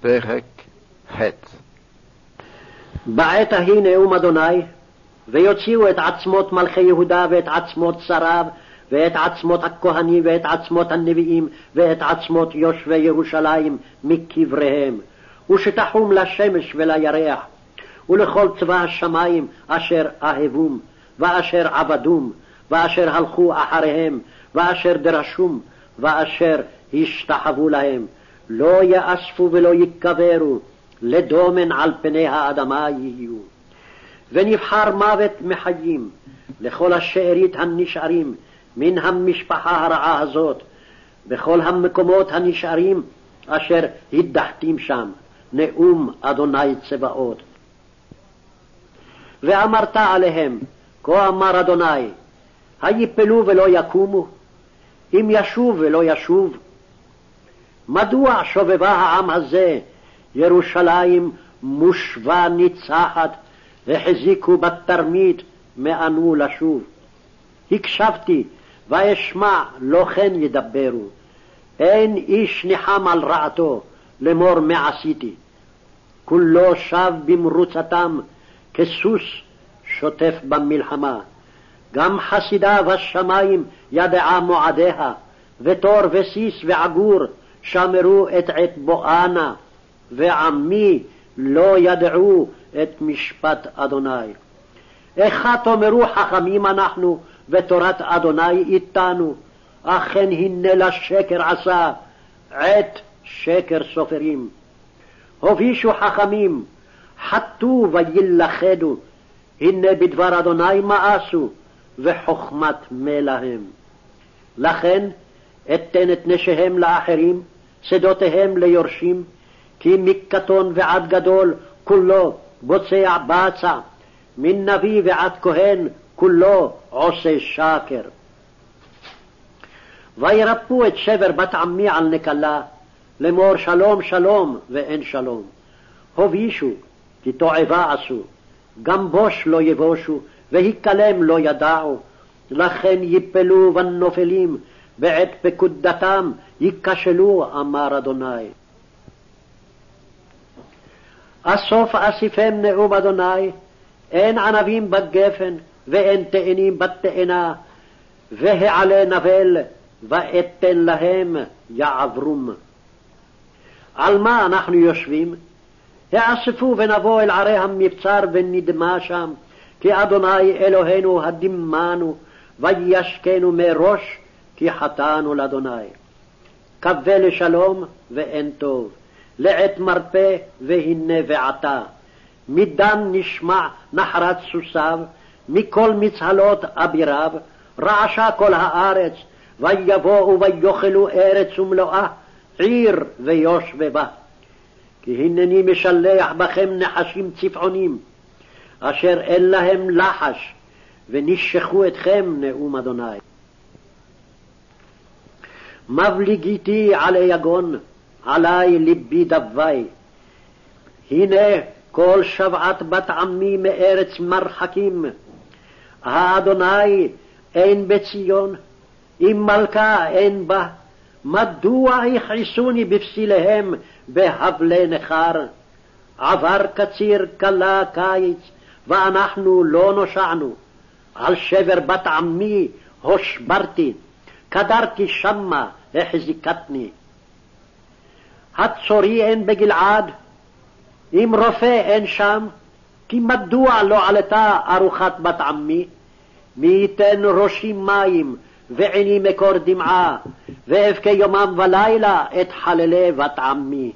פרק ח' בעת ההיא נאום אדוני, ויוציאו את עצמות מלכי יהודה ואת עצמות שריו, ואת עצמות הכהנים ואת עצמות הנביאים, ואת עצמות יושבי ירושלים מקבריהם, ושתחום לשמש ולירח, ולכל צבא השמים אשר אהבום, ואשר עבדום, ואשר הלכו אחריהם, ואשר דרשום, ואשר השתחוו להם. לא יאספו ולא יקברו, לדומן על פני האדמה יהיו. ונבחר מוות מחיים לכל השארית הנשארים מן המשפחה הרעה הזאת, בכל המקומות הנשארים אשר הדחתים שם, נאום אדוני צבאות. ואמרת עליהם, כה אמר אדוני, היפלו ולא יקומו, אם ישוב ולא ישוב, מדוע שובבה העם הזה, ירושלים מושבה ניצחת, החזיקו בתרמית מאנו לשוב? הקשבתי, ואשמע, לא כן ידברו. אין איש ניחם על רעתו, לאמור מה עשיתי. כולו שב במרוצתם, כסוס שוטף במלחמה. גם חסידיו השמים ידעה מועדיה, ותור וסיס ועגור שמרו את עת בואנה, ועמי לא ידעו את משפט אדוני. איכה תאמרו חכמים אנחנו, ותורת אדוני איתנו, אכן הנה לשקר עשה, עת שקר סופרים. הובישו חכמים, חטאו וילכדו, הנה בדבר אדוני מאסו, וחוכמת מלהם. לכן אתן את נשיהם לאחרים, שדותיהם ליורשים, כי מקטון ועד גדול כולו בוצע בצע, מן נביא ועד כהן כולו עושה שקר. וירפאו את שבר בת עמי על נקלה, לאמור שלום שלום ואין שלום. הובישו, כי תועבה עשו, גם בוש לא יבושו, והיכלם לא ידעו, לכן יפלו בנופלים, בעת פקודתם ייכשלו, אמר אדוני. אסוף אסיפם נאום אדוני, אין ענבים בגפן, ואין תאנים בתאנה, והעלה נבל, ואתן להם יעברום. על מה אנחנו יושבים? האספו ונבוא אל ערי המבצר ונדמה שם, כי אדוני אלוהינו הדימנו, וישכנו מראש, כי חטאנו לאדוני. קווה לשלום ואין טוב, לעת מרפא והנה ועתה. מדן נשמע נחרת סוסיו, מכל מצהלות אביריו, רעשה כל הארץ, ויבואו ויאכלו ארץ ומלואה, עיר ויושבבה. כי הנני משלח בכם נחשים צפעונים, אשר אין להם לחש, ונשכו אתכם נאום אדוני. מבליגיתי עלי יגון, עלי ליבי דווי. הנה כל שבעת בת עמי מארץ מרחקים. האדוני אין בציון, אם מלכה אין בה, מדוע הכעיסוני בפסיליהם בהבלי נכר? עבר קציר כלה קיץ, ואנחנו לא נושענו. על שבר בת עמי הושברתי, קדרתי שמה, החזיקתני. הצורי אין בגלעד, אם רופא אין שם, כי מדוע לא עלתה ארוחת בת עמי? מי ייתן ראשי מים ועיני מקור דמעה, ואבכה יומם ולילה את חללי בת עמי.